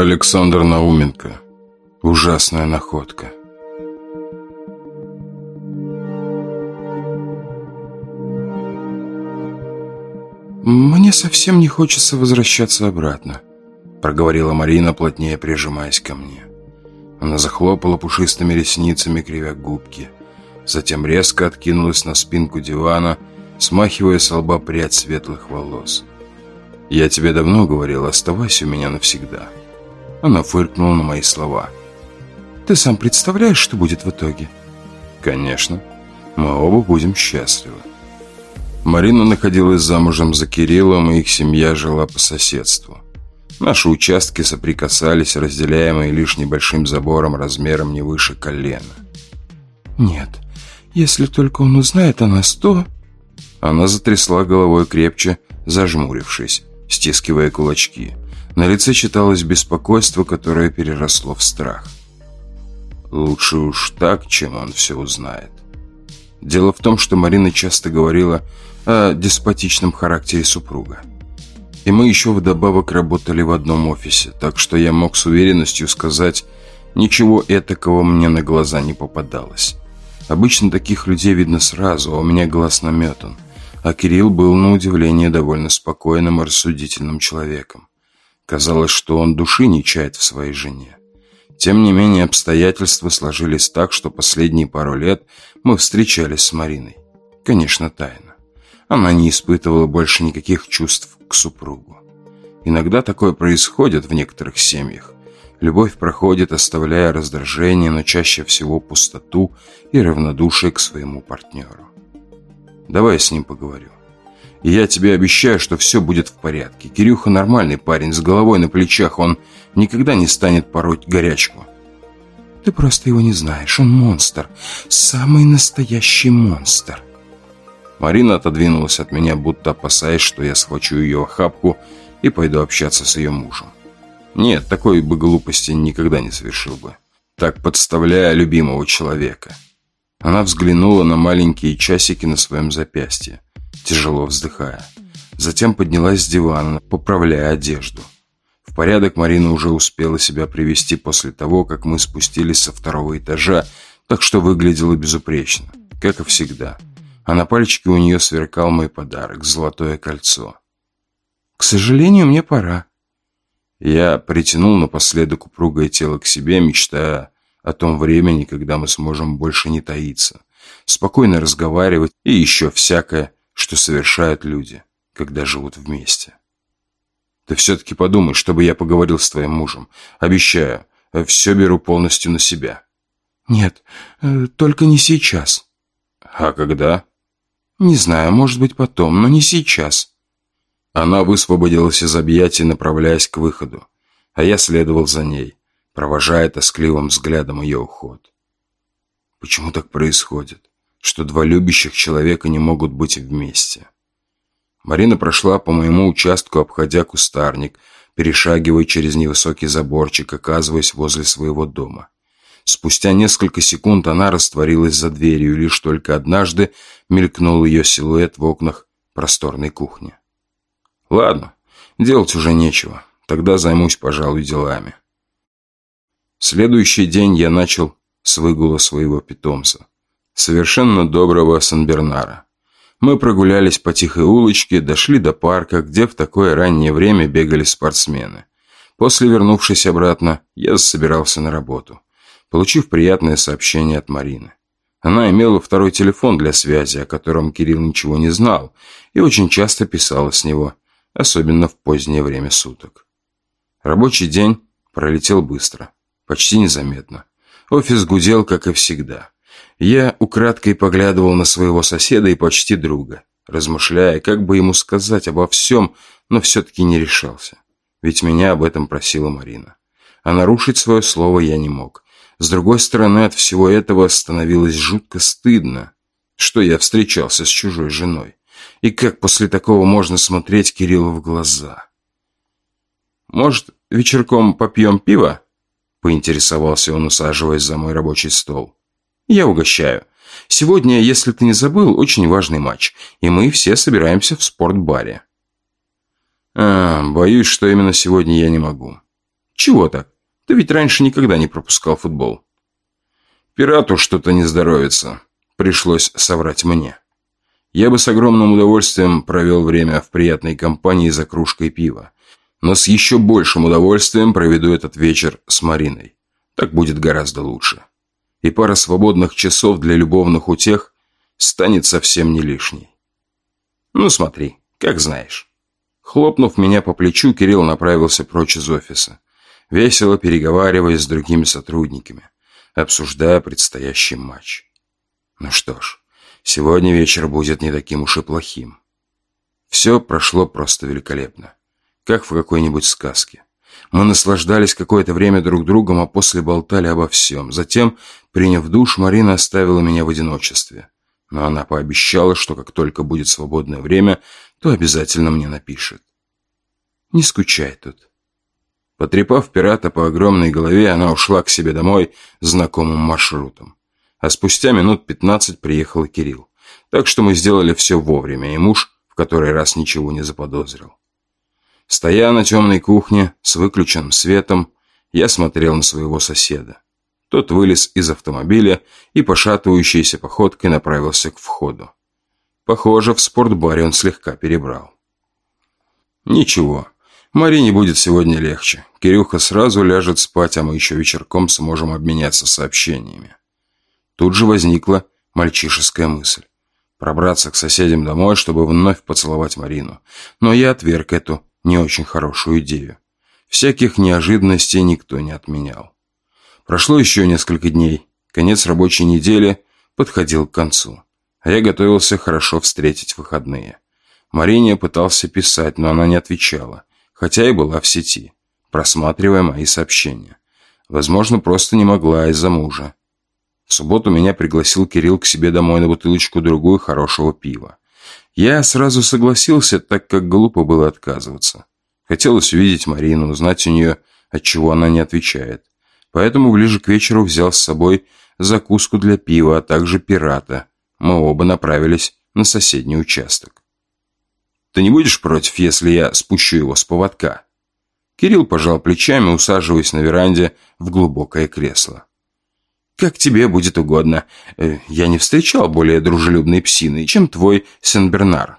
Александр Науменко. Ужасная находка. «Мне совсем не хочется возвращаться обратно», — проговорила Марина, плотнее прижимаясь ко мне. Она захлопала пушистыми ресницами, кривя губки. Затем резко откинулась на спинку дивана, смахивая с лба прядь светлых волос. «Я тебе давно говорил, оставайся у меня навсегда». Она фыркнула на мои слова. «Ты сам представляешь, что будет в итоге?» «Конечно. Мы оба будем счастливы». Марина находилась замужем за Кириллом, и их семья жила по соседству. Наши участки соприкасались, разделяемые лишь небольшим забором размером не выше колена. «Нет, если только он узнает о нас, то...» Она затрясла головой крепче, зажмурившись, стискивая кулачки. На лице читалось беспокойство, которое переросло в страх. «Лучше уж так, чем он все узнает». Дело в том, что Марина часто говорила о деспотичном характере супруга. И мы еще вдобавок работали в одном офисе, так что я мог с уверенностью сказать, ничего этакого мне на глаза не попадалось. Обычно таких людей видно сразу, а у меня глаз наметан. А Кирилл был, на удивление, довольно спокойным и рассудительным человеком. Казалось, что он души не чает в своей жене. Тем не менее, обстоятельства сложились так, что последние пару лет мы встречались с Мариной. Конечно, тайно. Она не испытывала больше никаких чувств к супругу. Иногда такое происходит в некоторых семьях. Любовь проходит, оставляя раздражение, но чаще всего пустоту и равнодушие к своему партнеру. Давай я с ним поговорю. И я тебе обещаю, что все будет в порядке. Кирюха нормальный парень, с головой на плечах. Он никогда не станет пороть горячку. Ты просто его не знаешь. Он монстр. Самый настоящий монстр. Марина отодвинулась от меня, будто опасаясь, что я схвачу ее охапку и пойду общаться с ее мужем. Нет, такой бы глупости никогда не совершил бы. Так подставляя любимого человека. Она взглянула на маленькие часики на своем запястье, тяжело вздыхая. Затем поднялась с дивана, поправляя одежду. В порядок Марина уже успела себя привести после того, как мы спустились со второго этажа, так что выглядела безупречно, как и всегда а на пальчике у нее сверкал мой подарок – золотое кольцо. «К сожалению, мне пора». Я притянул напоследок упругое тело к себе, мечтая о том времени, когда мы сможем больше не таиться, спокойно разговаривать и еще всякое, что совершают люди, когда живут вместе. Ты все-таки подумай, чтобы я поговорил с твоим мужем. Обещаю, все беру полностью на себя. Нет, э, только не сейчас. А когда? «Не знаю, может быть потом, но не сейчас». Она высвободилась из объятий, направляясь к выходу, а я следовал за ней, провожая тоскливым взглядом ее уход. Почему так происходит, что два любящих человека не могут быть вместе? Марина прошла по моему участку, обходя кустарник, перешагивая через невысокий заборчик, оказываясь возле своего дома. Спустя несколько секунд она растворилась за дверью, лишь только однажды мелькнул ее силуэт в окнах просторной кухни. Ладно, делать уже нечего. Тогда займусь, пожалуй, делами. Следующий день я начал с выгула своего питомца. Совершенно доброго Санбернара. Мы прогулялись по тихой улочке, дошли до парка, где в такое раннее время бегали спортсмены. После, вернувшись обратно, я собирался на работу получив приятное сообщение от Марины. Она имела второй телефон для связи, о котором Кирилл ничего не знал, и очень часто писала с него, особенно в позднее время суток. Рабочий день пролетел быстро, почти незаметно. Офис гудел, как и всегда. Я украдкой поглядывал на своего соседа и почти друга, размышляя, как бы ему сказать обо всем, но все-таки не решался. Ведь меня об этом просила Марина. А нарушить свое слово я не мог. С другой стороны, от всего этого становилось жутко стыдно, что я встречался с чужой женой. И как после такого можно смотреть Кириллу в глаза? «Может, вечерком попьем пиво?» Поинтересовался он, усаживаясь за мой рабочий стол. «Я угощаю. Сегодня, если ты не забыл, очень важный матч, и мы все собираемся в спортбаре». «А, боюсь, что именно сегодня я не могу. Чего так? Ты ведь раньше никогда не пропускал футбол. Пирату что-то не здоровится. Пришлось соврать мне. Я бы с огромным удовольствием провел время в приятной компании за кружкой пива. Но с еще большим удовольствием проведу этот вечер с Мариной. Так будет гораздо лучше. И пара свободных часов для любовных утех станет совсем не лишней. Ну смотри, как знаешь. Хлопнув меня по плечу, Кирилл направился прочь из офиса, весело переговариваясь с другими сотрудниками, обсуждая предстоящий матч. Ну что ж, сегодня вечер будет не таким уж и плохим. Все прошло просто великолепно, как в какой-нибудь сказке. Мы наслаждались какое-то время друг другом, а после болтали обо всем. Затем, приняв душ, Марина оставила меня в одиночестве. Но она пообещала, что как только будет свободное время, то обязательно мне напишет. Не скучай тут. Потрепав пирата по огромной голове, она ушла к себе домой знакомым маршрутом. А спустя минут пятнадцать приехал Кирилл. Так что мы сделали все вовремя, и муж в который раз ничего не заподозрил. Стоя на темной кухне с выключенным светом, я смотрел на своего соседа. Тот вылез из автомобиля и пошатывающейся походкой направился к входу. Похоже, в спортбаре он слегка перебрал. Ничего, Марине будет сегодня легче. Кирюха сразу ляжет спать, а мы еще вечерком сможем обменяться сообщениями. Тут же возникла мальчишеская мысль. Пробраться к соседям домой, чтобы вновь поцеловать Марину. Но я отверг эту не очень хорошую идею. Всяких неожиданностей никто не отменял. Прошло еще несколько дней. Конец рабочей недели подходил к концу а я готовился хорошо встретить выходные. Марине пытался писать, но она не отвечала, хотя и была в сети, просматривая мои сообщения. Возможно, просто не могла из-за мужа. В субботу меня пригласил Кирилл к себе домой на бутылочку-другую хорошего пива. Я сразу согласился, так как глупо было отказываться. Хотелось увидеть Марину, узнать у нее, от чего она не отвечает. Поэтому ближе к вечеру взял с собой закуску для пива, а также пирата, мы оба направились на соседний участок. «Ты не будешь против, если я спущу его с поводка?» Кирилл пожал плечами, усаживаясь на веранде в глубокое кресло. «Как тебе будет угодно. Э, я не встречал более дружелюбной псины, чем твой Сен-Бернар».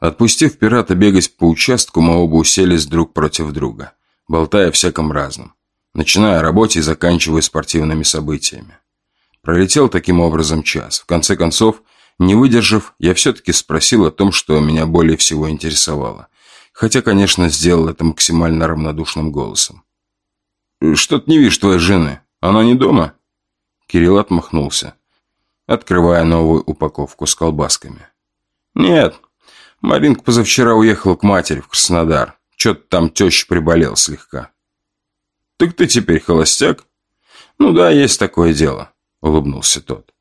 Отпустив пирата бегать по участку, мы оба уселись друг против друга, болтая всяком разном, начиная о работе и заканчивая спортивными событиями. Пролетел таким образом час. В конце концов, не выдержав, я все-таки спросил о том, что меня более всего интересовало. Хотя, конечно, сделал это максимально равнодушным голосом. «Что-то не видишь твоей жены. Она не дома?» Кирилл отмахнулся, открывая новую упаковку с колбасками. «Нет, Маринка позавчера уехала к матери в Краснодар. Что-то там теща приболел слегка». «Так ты теперь холостяк?» «Ну да, есть такое дело. – улыбнулся тот.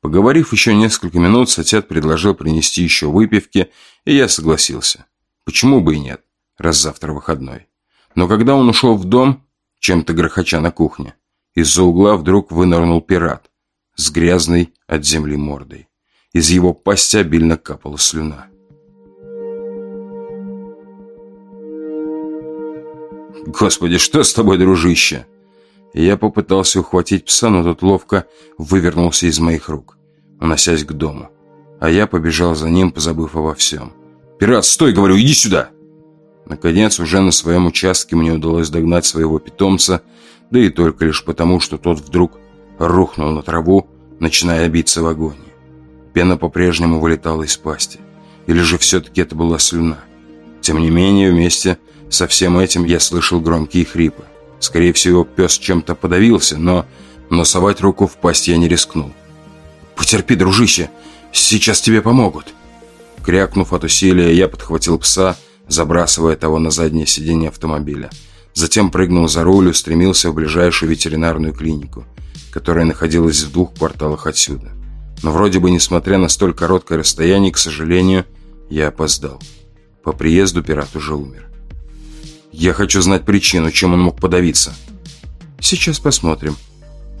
Поговорив еще несколько минут, сосед предложил принести еще выпивки, и я согласился. Почему бы и нет, раз завтра выходной. Но когда он ушел в дом, чем-то грохоча на кухне, из-за угла вдруг вынырнул пират с грязной от земли мордой. Из его пасти обильно капала слюна. «Господи, что с тобой, дружище?» Я попытался ухватить пса, но тот ловко вывернулся из моих рук, уносясь к дому. А я побежал за ним, позабыв обо всем. «Пират, стой!» — говорю, «иди сюда!» Наконец, уже на своем участке мне удалось догнать своего питомца, да и только лишь потому, что тот вдруг рухнул на траву, начиная биться в агонии. Пена по-прежнему вылетала из пасти. Или же все-таки это была слюна. Тем не менее, вместе со всем этим я слышал громкие хрипы. Скорее всего, пес чем-то подавился, но носовать руку в пасть я не рискнул. «Потерпи, дружище, сейчас тебе помогут!» Крякнув от усилия, я подхватил пса, забрасывая того на заднее сиденье автомобиля. Затем прыгнул за руль и устремился в ближайшую ветеринарную клинику, которая находилась в двух кварталах отсюда. Но вроде бы, несмотря на столь короткое расстояние, к сожалению, я опоздал. По приезду пират уже умер. Я хочу знать причину, чем он мог подавиться. Сейчас посмотрим.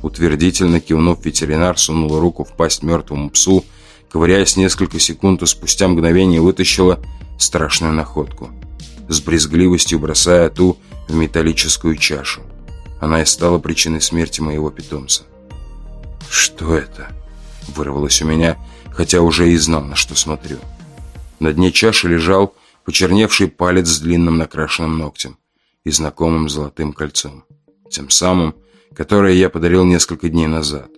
Утвердительно кивнув, ветеринар сунул руку в пасть мертвому псу, ковыряясь несколько секунд и спустя мгновение вытащила страшную находку. С брезгливостью бросая ту в металлическую чашу. Она и стала причиной смерти моего питомца. «Что это?» – вырвалось у меня, хотя уже и знал, на что смотрю. На дне чаши лежал почерневший палец с длинным накрашенным ногтем и знакомым золотым кольцом. Тем самым, которое я подарил несколько дней назад.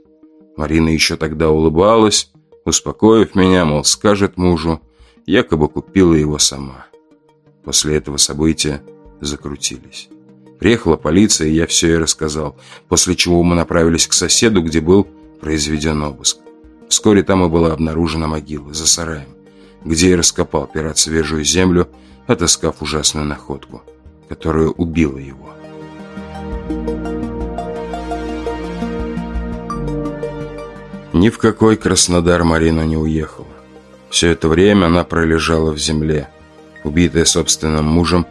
Марина еще тогда улыбалась, успокоив меня, мол, скажет мужу, якобы купила его сама. После этого события закрутились. Приехала полиция, и я все ей рассказал, после чего мы направились к соседу, где был произведен обыск. Вскоре там и была обнаружена могила за сараем, где я раскопал пират свежую землю, отыскав ужасную находку, которая убила его. Ни в какой Краснодар Марина не уехала. Все это время она пролежала в земле, убитая собственным мужем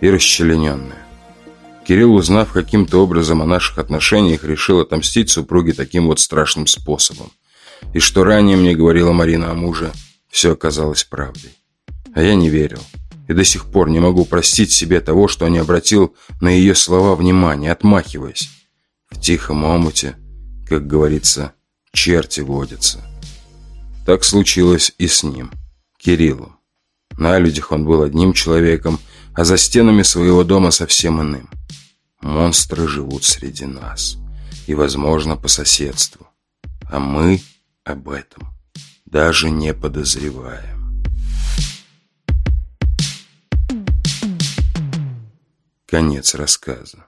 и расчлененная. Кирилл, узнав каким-то образом о наших отношениях, решил отомстить супруге таким вот страшным способом. И что ранее мне говорила Марина о муже, все оказалось правдой. А я не верил. И до сих пор не могу простить себе того, что не обратил на ее слова внимания, отмахиваясь. В тихом омуте, как говорится, черти водятся. Так случилось и с ним, Кириллом. На людях он был одним человеком, а за стенами своего дома совсем иным. Монстры живут среди нас и, возможно, по соседству. А мы об этом даже не подозреваем. Конец рассказа.